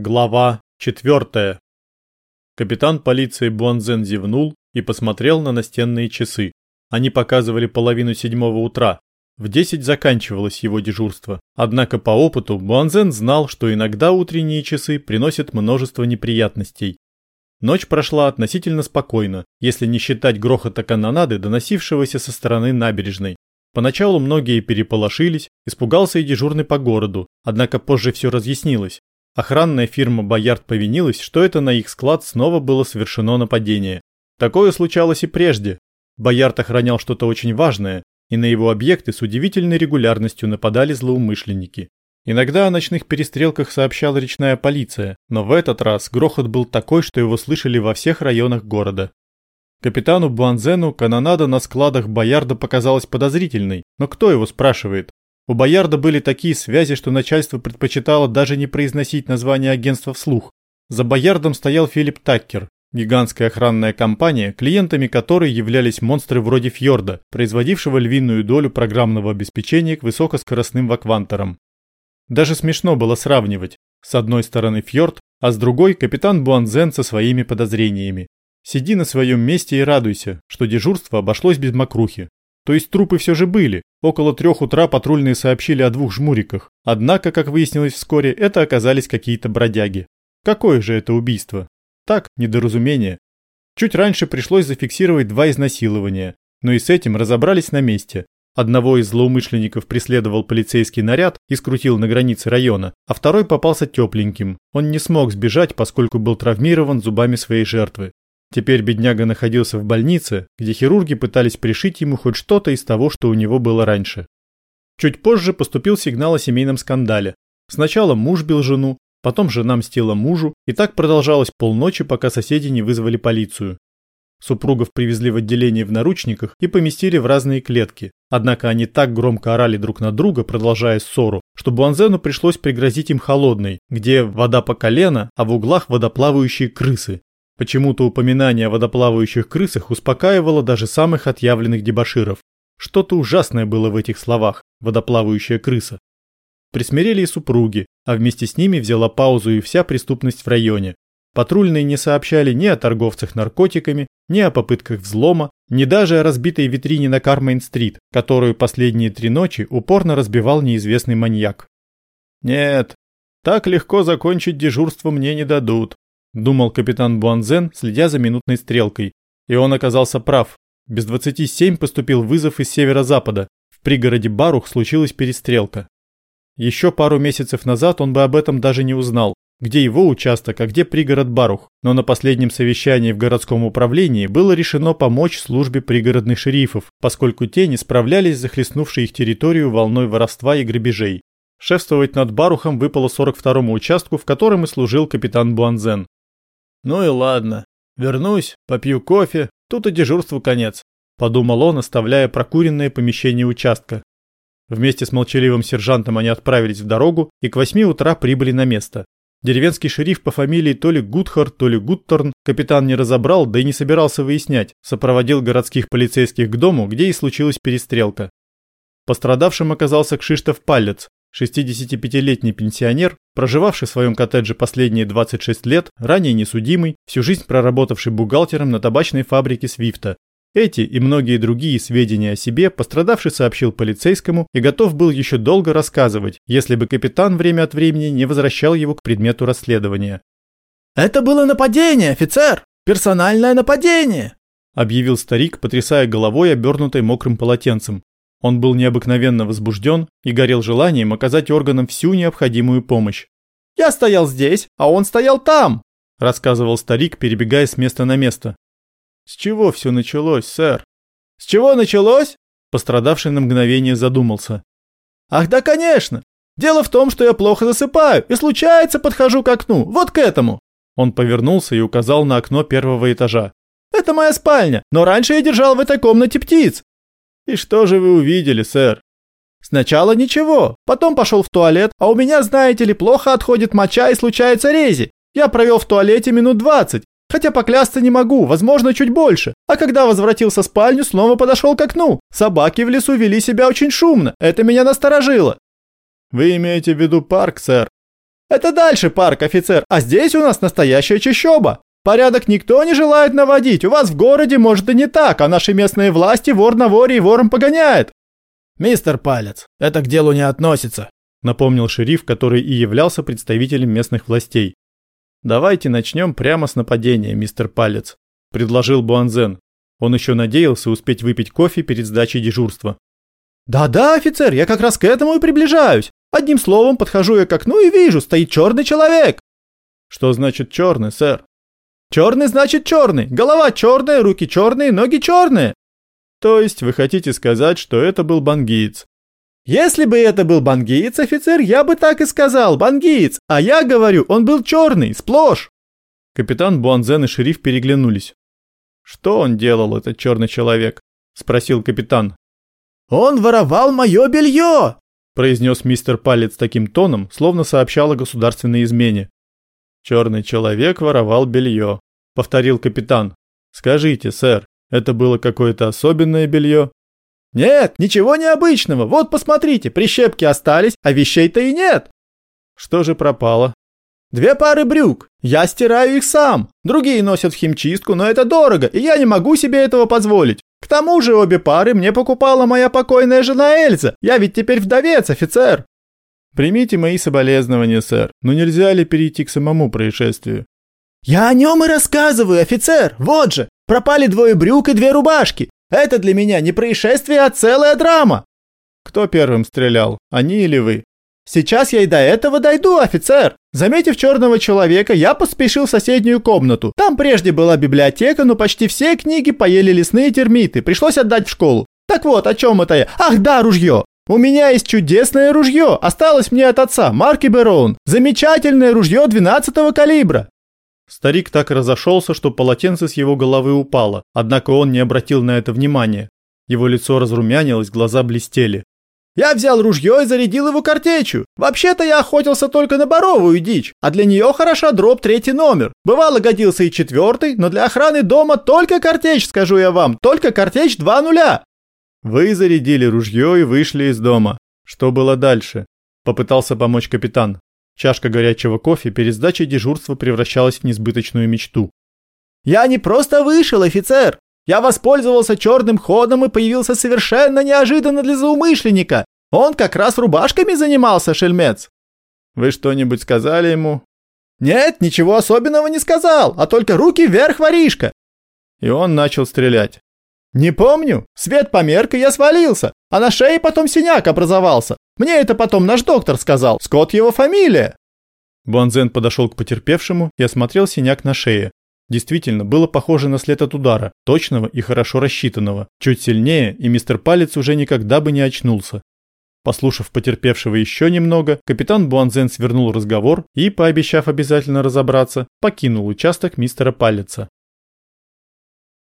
Глава 4. Капитан полиции Буанзен зевнул и посмотрел на настенные часы. Они показывали половину седьмого утра. В 10 заканчивалось его дежурство. Однако по опыту Буанзен знал, что иногда утренние часы приносят множество неприятностей. Ночь прошла относительно спокойно, если не считать грохота канонады, доносившегося со стороны набережной. Поначалу многие переполошились, испугался и дежурный по городу, однако позже все разъяснилось. Охранная фирма «Боярд» повинилась, что это на их склад снова было совершено нападение. Такое случалось и прежде. Боярд охранял что-то очень важное, и на его объекты с удивительной регулярностью нападали злоумышленники. Иногда о ночных перестрелках сообщала речная полиция, но в этот раз грохот был такой, что его слышали во всех районах города. Капитану Буанзену канонада на складах Боярда показалась подозрительной, но кто его спрашивает? У Боярда были такие связи, что начальство предпочитало даже не произносить название агентства вслух. За Боярдом стоял Филипп Таккер, гигантская охранная компания, клиентами которой являлись монстры вроде Фьорда, производившего львиную долю программного обеспечения к высокоскоростным ваквантерам. Даже смешно было сравнивать. С одной стороны Фьорд, а с другой капитан Буанзен со своими подозрениями. Сиди на своем месте и радуйся, что дежурство обошлось без мокрухи. То есть трупы все же были. Около трех утра патрульные сообщили о двух жмуриках. Однако, как выяснилось вскоре, это оказались какие-то бродяги. Какое же это убийство? Так, недоразумение. Чуть раньше пришлось зафиксировать два изнасилования, но и с этим разобрались на месте. Одного из злоумышленников преследовал полицейский наряд и скрутил на границе района, а второй попался тепленьким. Он не смог сбежать, поскольку был травмирован зубами своей жертвы. Теперь бедняга находился в больнице, где хирурги пытались пришить ему хоть что-то из того, что у него было раньше. Чуть позже поступил сигнал о семейном скандале. Сначала муж бил жену, потом жена мстила мужу, и так продолжалось полночи, пока соседи не вызвали полицию. Супругов привезли в отделение в наручниках и поместили в разные клетки. Однако они так громко орали друг на друга, продолжая ссору, что Буанзену пришлось пригрозить им холодной, где вода по колено, а в углах водоплавающие крысы. Почему-то упоминание о водоплавающих крысах успокаивало даже самых отъявленных дебоширов. Что-то ужасное было в этих словах «водоплавающая крыса». Присмирели и супруги, а вместе с ними взяла паузу и вся преступность в районе. Патрульные не сообщали ни о торговцах наркотиками, ни о попытках взлома, ни даже о разбитой витрине на Кармейн-стрит, которую последние три ночи упорно разбивал неизвестный маньяк. «Нет, так легко закончить дежурство мне не дадут», думал капитан Буанзен, следя за минутной стрелкой. И он оказался прав. Без 27 поступил вызов из северо-запада. В пригороде Барух случилась перестрелка. Еще пару месяцев назад он бы об этом даже не узнал, где его участок, а где пригород Барух. Но на последнем совещании в городском управлении было решено помочь службе пригородных шерифов, поскольку те не справлялись с захлестнувшей их территорию волной воровства и грабежей. Шефствовать над Барухом выпало 42-му участку, в котором и служил капитан Буанзен. Ну и ладно. Вернусь, попью кофе, тут и дежурству конец, подумал он, оставляя прокуренное помещение участка. Вместе с молчаливым сержантом они отправились в дорогу и к восьми утра прибыли на место. Деревенский шериф по фамилии то ли Гудхар, то ли Гудторн капитан не разобрал, да и не собирался выяснять, сопроводил городских полицейских к дому, где и случилась перестрелка. Пострадавшим оказался Кшиштоф Палец, 65-летний пенсионер, проживавший в своем коттедже последние 26 лет, ранее несудимый, всю жизнь проработавший бухгалтером на табачной фабрике Свифта. Эти и многие другие сведения о себе пострадавший сообщил полицейскому и готов был еще долго рассказывать, если бы капитан время от времени не возвращал его к предмету расследования. «Это было нападение, офицер! Персональное нападение!» объявил старик, потрясая головой, обернутой мокрым полотенцем. Он был необыкновенно возбужден и горел желанием оказать органам всю необходимую помощь. «Я стоял здесь, а он стоял там!» – рассказывал старик, перебегая с места на место. «С чего все началось, сэр?» «С чего началось?» Пострадавший на мгновение задумался. «Ах да, конечно! Дело в том, что я плохо засыпаю и случается подхожу к окну, вот к этому!» Он повернулся и указал на окно первого этажа. «Это моя спальня, но раньше я держал в этой комнате птиц. «И что же вы увидели, сэр?» «Сначала ничего, потом пошел в туалет, а у меня, знаете ли, плохо отходит моча и случаются рези. Я провел в туалете минут двадцать, хотя поклясться не могу, возможно, чуть больше. А когда возвратился в спальню, снова подошел к окну. Собаки в лесу вели себя очень шумно, это меня насторожило». «Вы имеете в виду парк, сэр?» Это дальше парк, офицер, а здесь у нас настоящая чащоба. Порядок никто не желает наводить, у вас в городе может и не так, а наши местные власти вор на воре и вором погоняет. Мистер Палец, это к делу не относится, напомнил шериф, который и являлся представителем местных властей. Давайте начнем прямо с нападения, мистер Палец, предложил Буанзен. Он еще надеялся успеть выпить кофе перед сдачей дежурства. «Да-да, офицер, я как раз к этому и приближаюсь. Одним словом, подхожу я к окну и вижу, стоит черный человек». «Что значит черный, сэр?» «Черный значит черный. Голова черная, руки черные, ноги черные». «То есть вы хотите сказать, что это был бангиец?» «Если бы это был бангиец, офицер, я бы так и сказал, бангиец, а я говорю, он был черный, сплошь». Капитан Буанзен и шериф переглянулись. «Что он делал, этот черный человек?» – спросил капитан. «Он воровал мое белье!» – произнес мистер Палец таким тоном, словно сообщал о государственной измене. «Черный человек воровал белье», – повторил капитан. «Скажите, сэр, это было какое-то особенное белье?» «Нет, ничего необычного. Вот посмотрите, прищепки остались, а вещей-то и нет». «Что же пропало?» «Две пары брюк. Я стираю их сам. Другие носят в химчистку, но это дорого, и я не могу себе этого позволить. К тому же обе пары мне покупала моя покойная жена Эльза. Я ведь теперь вдовец, офицер. Примите мои соболезнования, сэр. Но нельзя ли перейти к самому происшествию? Я о нем и рассказываю, офицер. Вот же, пропали двое брюк и две рубашки. Это для меня не происшествие, а целая драма. Кто первым стрелял, они или вы? Сейчас я и до этого дойду, офицер. Заметив черного человека, я поспешил в соседнюю комнату. Там прежде была библиотека, но почти все книги поели лесные термиты. Пришлось отдать в школу. Так вот, о чем это я? Ах да, ружье. У меня есть чудесное ружье. Осталось мне от отца, марки Бероун. Замечательное ружье 12-го калибра. Старик так разошелся, что полотенце с его головы упало, однако он не обратил на это внимания. Его лицо разрумянилось, глаза блестели. Я взял ружье и зарядил его картечью. Вообще-то я охотился только на боровую дичь, а для нее хороша дроп третий номер. Бывало годился и четвертый, но для охраны дома только картечь, скажу я вам, только картечь два нуля. Вы зарядили ружье и вышли из дома. Что было дальше? Попытался помочь капитан. Чашка горячего кофе перед сдачей дежурства превращалась в несбыточную мечту. «Я не просто вышел, офицер! Я воспользовался черным ходом и появился совершенно неожиданно для злоумышленника. Он как раз рубашками занимался, шельмец. Вы что-нибудь сказали ему? Нет, ничего особенного не сказал, а только руки вверх, воришка. И он начал стрелять. Не помню. Свет померк, и я свалился. А на шее потом синяк образовался. Мне это потом наш доктор сказал. Скотт его фамилия. Буанзен подошел к потерпевшему и осмотрел синяк на шее. Действительно, было похоже на след от удара, точного и хорошо рассчитанного. Чуть сильнее, и мистер Палец уже никогда бы не очнулся. Послушав потерпевшего еще немного, капитан Буанзен свернул разговор и, пообещав обязательно разобраться, покинул участок мистера Палеца.